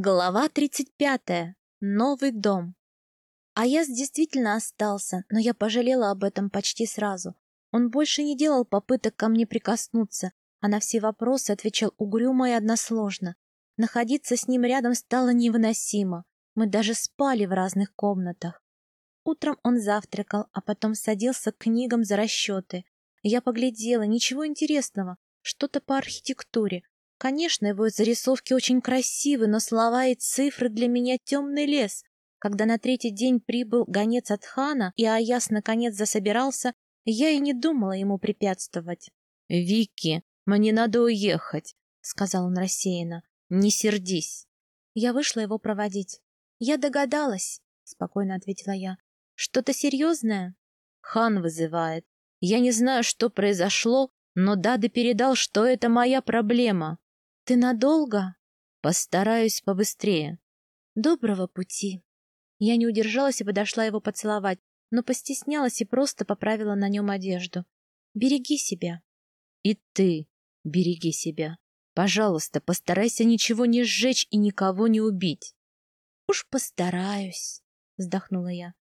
Глава 35. Новый дом. Аяс действительно остался, но я пожалела об этом почти сразу. Он больше не делал попыток ко мне прикоснуться, а на все вопросы отвечал угрюмо и односложно. Находиться с ним рядом стало невыносимо. Мы даже спали в разных комнатах. Утром он завтракал, а потом садился к книгам за расчеты. Я поглядела, ничего интересного, что-то по архитектуре, Конечно, его зарисовки очень красивы, но слова и цифры для меня темный лес. Когда на третий день прибыл гонец от хана, и Аяс наконец засобирался, я и не думала ему препятствовать. — Вики, мне надо уехать, — сказал он рассеянно. — Не сердись. Я вышла его проводить. — Я догадалась, — спокойно ответила я. — Что-то серьезное? Хан вызывает. Я не знаю, что произошло, но Дады передал, что это моя проблема. Ты надолго? Постараюсь побыстрее. Доброго пути. Я не удержалась и подошла его поцеловать, но постеснялась и просто поправила на нем одежду. Береги себя. И ты береги себя. Пожалуйста, постарайся ничего не сжечь и никого не убить. Уж постараюсь, вздохнула я.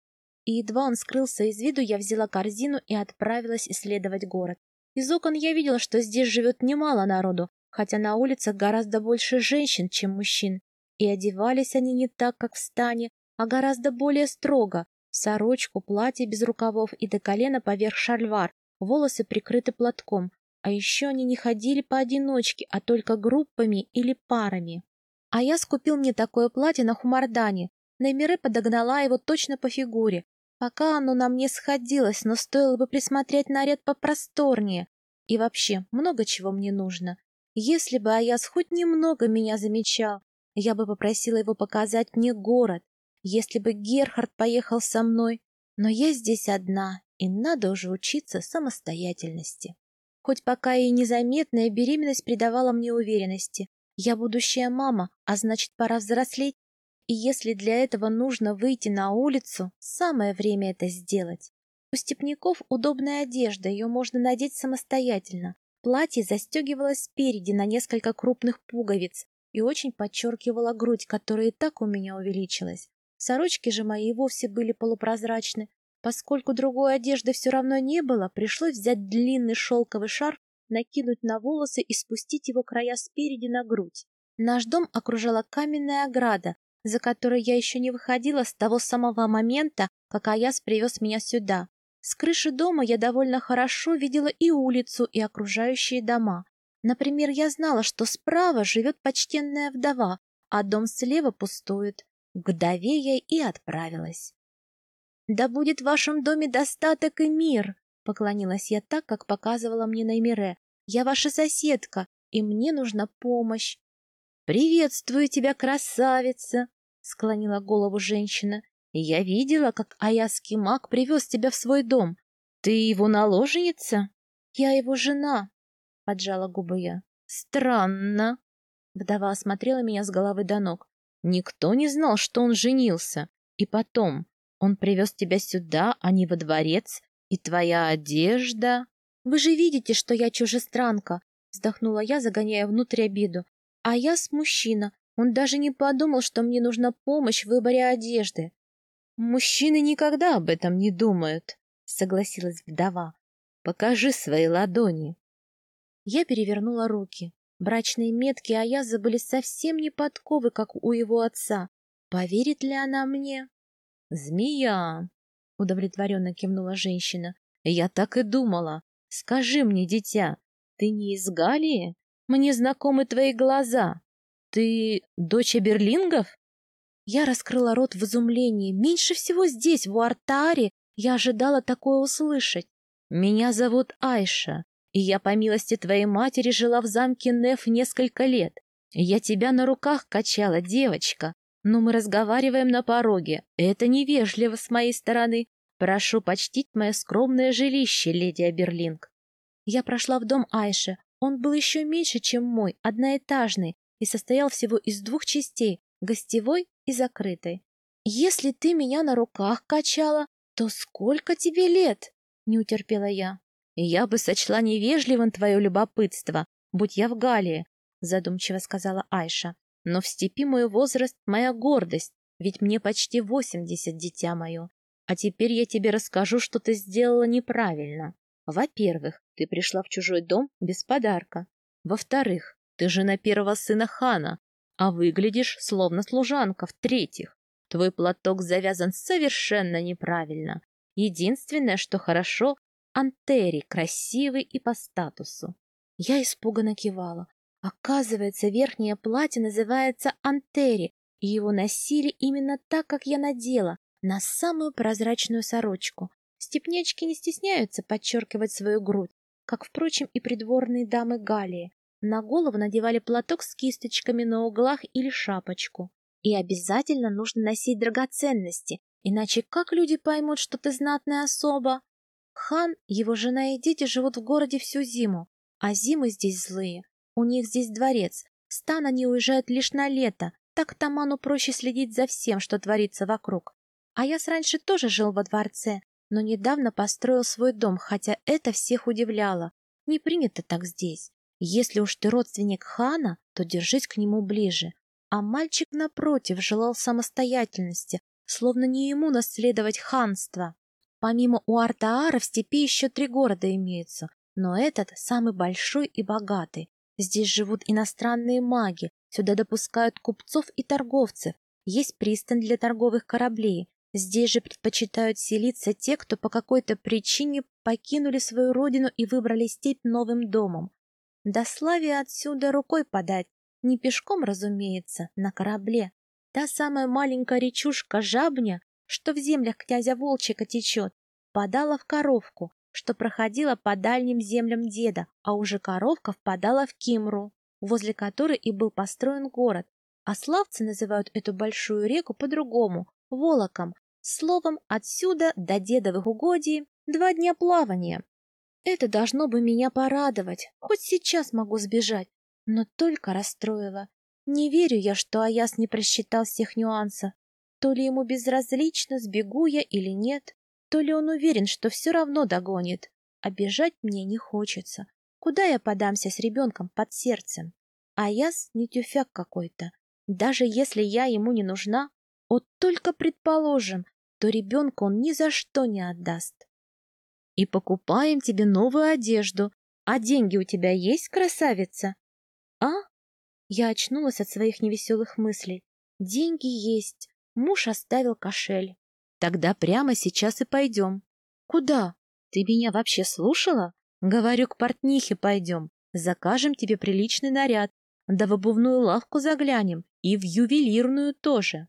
И едва он скрылся из виду, я взяла корзину и отправилась исследовать город. Из окон я видела, что здесь живет немало народу, хотя на улицах гораздо больше женщин, чем мужчин, и одевались они не так, как в стане, а гораздо более строго, сорочку, платье без рукавов и до колена поверх шальвар, волосы прикрыты платком, а еще они не ходили поодиночке, а только группами или парами. А я скупил мне такое платье на Хумардане, Неймире подогнала его точно по фигуре, пока оно на мне сходилось, но стоило бы присмотреть наряд попросторнее. И вообще, много чего мне нужно. Если бы Аяс хоть немного меня замечал, я бы попросила его показать мне город, если бы Герхард поехал со мной. Но я здесь одна, и надо уже учиться самостоятельности. Хоть пока и незаметная беременность придавала мне уверенности. Я будущая мама, а значит, пора взрослеть. И если для этого нужно выйти на улицу, самое время это сделать. У степняков удобная одежда, ее можно надеть самостоятельно. Платье застегивалось спереди на несколько крупных пуговиц и очень подчеркивало грудь, которая и так у меня увеличилась. Сорочки же мои вовсе были полупрозрачны. Поскольку другой одежды все равно не было, пришлось взять длинный шелковый шарф, накинуть на волосы и спустить его края спереди на грудь. Наш дом окружала каменная ограда, за которой я еще не выходила с того самого момента, как Аяс привез меня сюда. С крыши дома я довольно хорошо видела и улицу, и окружающие дома. Например, я знала, что справа живет почтенная вдова, а дом слева пустует. К вдове я и отправилась. «Да будет в вашем доме достаток и мир!» — поклонилась я так, как показывала мне Наймире. «Я ваша соседка, и мне нужна помощь». «Приветствую тебя, красавица!» — склонила голову женщина. Я видела, как аяский маг привез тебя в свой дом. Ты его наложница? Я его жена, — поджала губы я. Странно. Вдова осмотрела меня с головы до ног. Никто не знал, что он женился. И потом, он привез тебя сюда, а не во дворец, и твоя одежда... Вы же видите, что я чужестранка, — вздохнула я, загоняя внутрь обиду. А я с мужчина. Он даже не подумал, что мне нужна помощь в выборе одежды. Мужчины никогда об этом не думают, согласилась вдова. Покажи свои ладони. Я перевернула руки. Брачные метки Аяза были совсем не подковы, как у его отца. Поверит ли она мне? Змея, удовлетворенно кивнула женщина. Я так и думала. Скажи мне, дитя, ты не из Галии? Мне знакомы твои глаза. Ты дочь Берлингов? Я раскрыла рот в изумлении. Меньше всего здесь, в Уартаре, я ожидала такое услышать. «Меня зовут Айша, и я, по милости твоей матери, жила в замке Неф несколько лет. Я тебя на руках качала, девочка, но мы разговариваем на пороге. Это невежливо с моей стороны. Прошу почтить мое скромное жилище, леди Аберлинг». Я прошла в дом Айши. Он был еще меньше, чем мой, одноэтажный, и состоял всего из двух частей — гостевой и закрытой. «Если ты меня на руках качала, то сколько тебе лет?» — не утерпела я. «Я бы сочла невежливым твое любопытство, будь я в Галии», — задумчиво сказала Айша. Но в степи мой возраст — моя гордость, ведь мне почти восемьдесят, дитя мое. А теперь я тебе расскажу, что ты сделала неправильно. Во-первых, ты пришла в чужой дом без подарка. Во-вторых, ты жена первого сына хана, а выглядишь словно служанка. В-третьих, твой платок завязан совершенно неправильно. Единственное, что хорошо, Антери красивый и по статусу. Я испуганно кивала. Оказывается, верхнее платье называется Антери, и его носили именно так, как я надела, на самую прозрачную сорочку. Степнячки не стесняются подчеркивать свою грудь, как, впрочем, и придворные дамы Галии. На голову надевали платок с кисточками на углах или шапочку. И обязательно нужно носить драгоценности, иначе как люди поймут, что ты знатная особа? Хан, его жена и дети живут в городе всю зиму, а зимы здесь злые. У них здесь дворец. стан они уезжают лишь на лето, так Таману проще следить за всем, что творится вокруг. А я раньше тоже жил во дворце, но недавно построил свой дом, хотя это всех удивляло. Не принято так здесь. Если уж ты родственник хана, то держись к нему ближе. А мальчик, напротив, желал самостоятельности, словно не ему наследовать ханство. Помимо Уартаара в степи еще три города имеются, но этот самый большой и богатый. Здесь живут иностранные маги, Сюда допускают купцов и торговцев. Есть пристань для торговых кораблей. Здесь же предпочитают селиться те, кто по какой-то причине покинули свою родину и выбрали степь новым домом. До Славии отсюда рукой подать. Не пешком, разумеется, на корабле. Та самая маленькая речушка Жабня, что в землях князя Волчика течет, подала в коровку, что проходила по дальним землям деда, а уже коровка впадала в Кимру возле которой и был построен город, а славцы называют эту большую реку по-другому — Волоком. Словом, отсюда до дедовых угодий два дня плавания. Это должно бы меня порадовать, хоть сейчас могу сбежать, но только расстроило. Не верю я, что Аяс не просчитал всех нюансов. То ли ему безразлично, сбегу я или нет, то ли он уверен, что все равно догонит. А бежать мне не хочется. Куда я подамся с ребенком под сердцем? А яс не тюфяк какой-то. Даже если я ему не нужна, вот только предположим, то ребенка он ни за что не отдаст. И покупаем тебе новую одежду. А деньги у тебя есть, красавица? А? Я очнулась от своих невеселых мыслей. Деньги есть. Муж оставил кошель. Тогда прямо сейчас и пойдем. Куда? Ты меня вообще слушала? Говорю, к портнихе пойдем, закажем тебе приличный наряд, да в обувную лавку заглянем и в ювелирную тоже.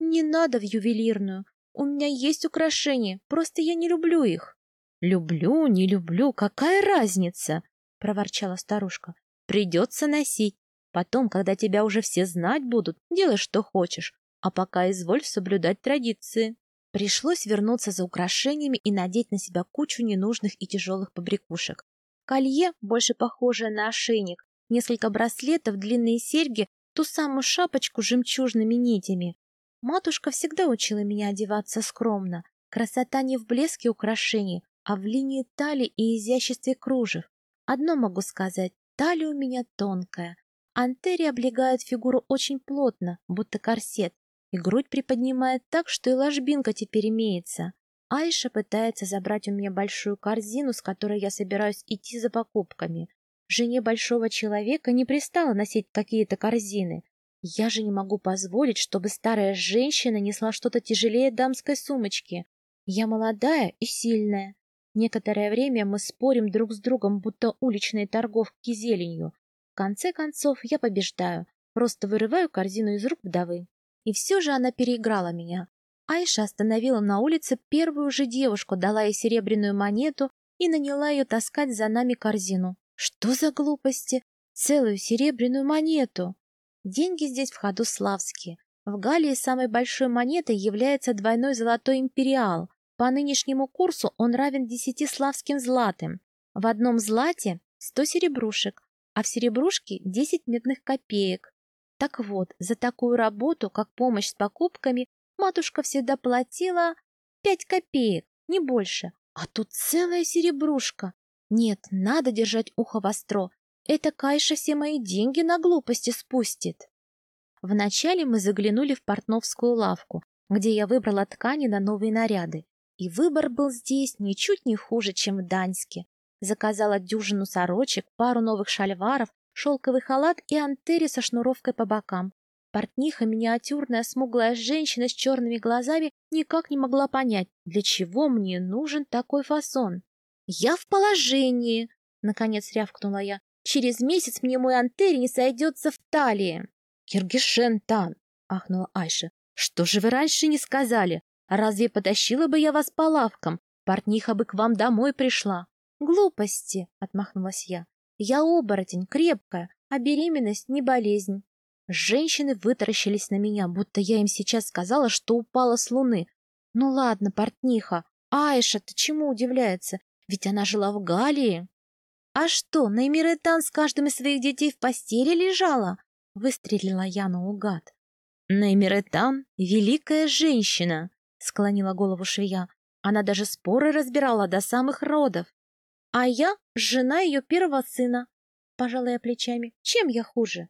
Не надо в ювелирную, у меня есть украшения, просто я не люблю их. Люблю, не люблю, какая разница? проворчала старушка. Придется носить. Потом, когда тебя уже все знать будут, делай, что хочешь, а пока изволь соблюдать традиции. Пришлось вернуться за украшениями и надеть на себя кучу ненужных и тяжелых побрякушек. Колье, больше похожее на ошейник, несколько браслетов, длинные серьги, ту самую шапочку с жемчужными нитями. Матушка всегда учила меня одеваться скромно. Красота не в блеске украшений, а в линии талии и изяществе кружев. Одно могу сказать, талия у меня тонкая. Антери облегают фигуру очень плотно, будто корсет, и грудь приподнимает так, что и ложбинка теперь имеется. Айша пытается забрать у меня большую корзину, с которой я собираюсь идти за покупками. Жене большого человека не пристало носить какие-то корзины. Я же не могу позволить, чтобы старая женщина несла что-то тяжелее дамской сумочки. Я молодая и сильная. Некоторое время мы спорим друг с другом, будто уличные торговки зеленью. В конце концов, я побеждаю, просто вырываю корзину из рук вдовы. И все же она переиграла меня. Айша остановила на улице первую же девушку, дала ей серебряную монету и наняла ее таскать за нами корзину. Что за глупости? Целую серебряную монету! Деньги здесь в ходу славские. В Галлии самой большой монетой является двойной золотой империал. По нынешнему курсу он равен десяти славским златым. В одном злате сто серебрушек, а в серебрушке десять медных копеек. Так вот, за такую работу, как помощь с покупками, матушка всегда платила пять копеек, не больше. А тут целая серебрушка. Нет, надо держать ухо востро. Эта кайша все мои деньги на глупости спустит. Вначале мы заглянули в портновскую лавку, где я выбрала ткани на новые наряды. И выбор был здесь ничуть не хуже, чем в Даньске. Заказала дюжину сорочек, пару новых шальваров, шелковый халат и антери со шнуровкой по бокам. Портниха, миниатюрная смуглая женщина с черными глазами, никак не могла понять, для чего мне нужен такой фасон. «Я в положении!» — наконец рявкнула я. «Через месяц мне мой антери не сойдется в талии!» «Киргишен-тан!» — ахнула Айша. «Что же вы раньше не сказали? Разве потащила бы я вас по лавкам? Портниха бы к вам домой пришла!» «Глупости!» — отмахнулась я. «Я оборотень, крепкая, а беременность не болезнь». Женщины вытаращились на меня, будто я им сейчас сказала, что упала с луны. Ну ладно, портниха. Айша-то чему удивляется? Ведь она жила в Галлии. А что, Неймиретан с каждым из своих детей в постели лежала? Выстрелила я наугад. Неймиретан — великая женщина, склонила голову швея. Она даже споры разбирала до самых родов. А я — жена ее первого сына. Пожала я плечами. Чем я хуже?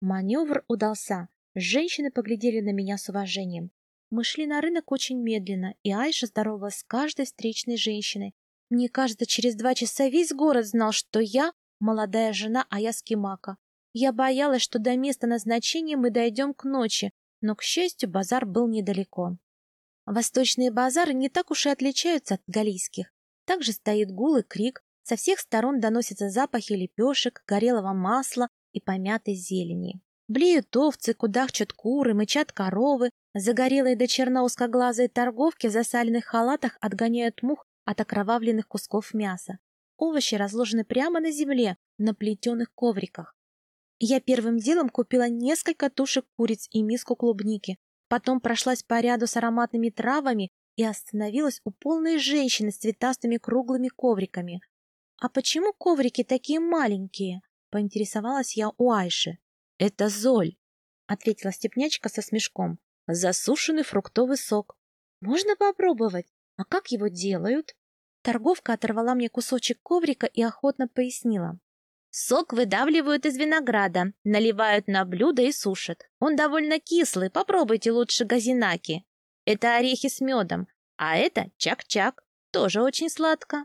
Маневр удался. Женщины поглядели на меня с уважением. Мы шли на рынок очень медленно, и Айша здоровалась с каждой встречной женщиной. Мне кажется, через два часа весь город знал, что я молодая жена Аяски Мака. Я боялась, что до места назначения мы дойдем к ночи, но, к счастью, базар был недалеко. Восточные базары не так уж и отличаются от галийских. Также стоит гул и крик, со всех сторон доносятся запахи лепешек, горелого масла и помятой зелени. Блеют овцы, кудахчут куры, мычат коровы, загорелые до черна узкоглазые торговки в засаленных халатах отгоняют мух от окровавленных кусков мяса. Овощи разложены прямо на земле, на плетеных ковриках. Я первым делом купила несколько тушек куриц и миску клубники, потом прошлась по ряду с ароматными травами и остановилась у полной женщины с цветастыми круглыми ковриками. «А почему коврики такие маленькие?» поинтересовалась я у Айши. — Это золь, — ответила степнячка со смешком. — Засушенный фруктовый сок. — Можно попробовать? А как его делают? Торговка оторвала мне кусочек коврика и охотно пояснила. Сок выдавливают из винограда, наливают на блюдо и сушат. Он довольно кислый, попробуйте лучше газинаки. Это орехи с медом, а это чак-чак, тоже очень сладко.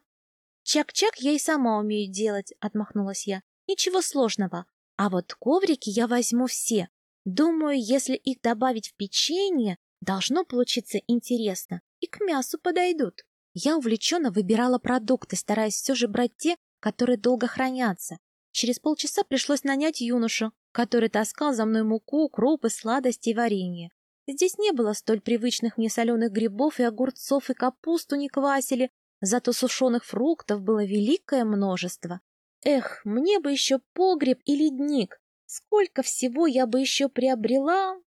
Чак-чак я и сама умею делать, отмахнулась я. Ничего сложного. А вот коврики я возьму все. Думаю, если их добавить в печенье, должно получиться интересно. И к мясу подойдут. Я увлеченно выбирала продукты, стараясь все же брать те, которые долго хранятся. Через полчаса пришлось нанять юношу, который таскал за мной муку, крупы, сладости и варенье. Здесь не было столь привычных мне соленых грибов и огурцов, и капусту не квасили, зато сушеных фруктов было великое множество. Эх, мне бы еще погреб и ледник. Сколько всего я бы еще приобрела.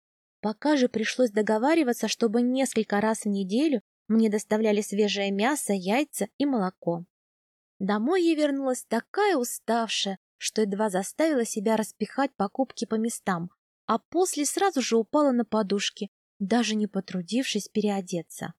Пока же пришлось договариваться, чтобы несколько раз в неделю мне доставляли свежее мясо, яйца и молоко. Домой я вернулась такая уставшая, что едва заставила себя распихать покупки по местам, а после сразу же упала на подушки, даже не потрудившись переодеться.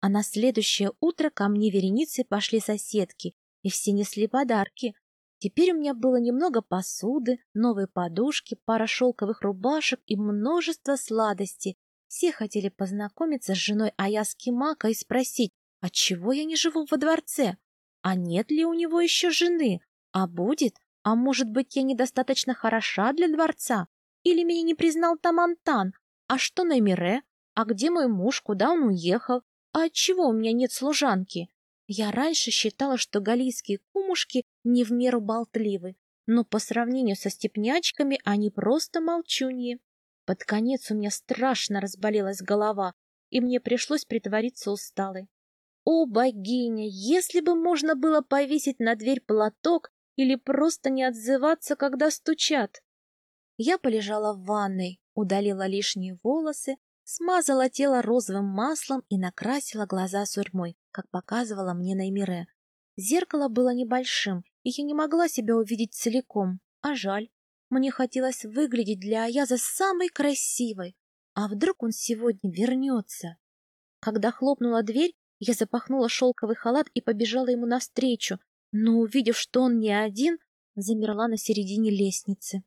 А на следующее утро ко мне вереницей пошли соседки, и все несли подарки, Теперь у меня было немного посуды, новые подушки, пара шелковых рубашек и множество сладостей. Все хотели познакомиться с женой Аяски Мака и спросить, отчего я не живу во дворце? А нет ли у него еще жены? А будет? А может быть, я недостаточно хороша для дворца? Или меня не признал Тамантан? А что на Мире? А где мой муж? Куда он уехал? А отчего у меня нет служанки? Я раньше считала, что галийские кумушки не в меру болтливы, но по сравнению со степнячками они просто молчуньи. Под конец у меня страшно разболелась голова, и мне пришлось притвориться усталой. О, богиня, если бы можно было повесить на дверь платок или просто не отзываться, когда стучат! Я полежала в ванной, удалила лишние волосы, смазала тело розовым маслом и накрасила глаза сурьмой, как показывала мне Наймире. Зеркало было небольшим, и я не могла себя увидеть целиком, а жаль. Мне хотелось выглядеть для Аяза самой красивой. А вдруг он сегодня вернется? Когда хлопнула дверь, я запахнула шелковый халат и побежала ему навстречу, но, увидев, что он не один, замерла на середине лестницы.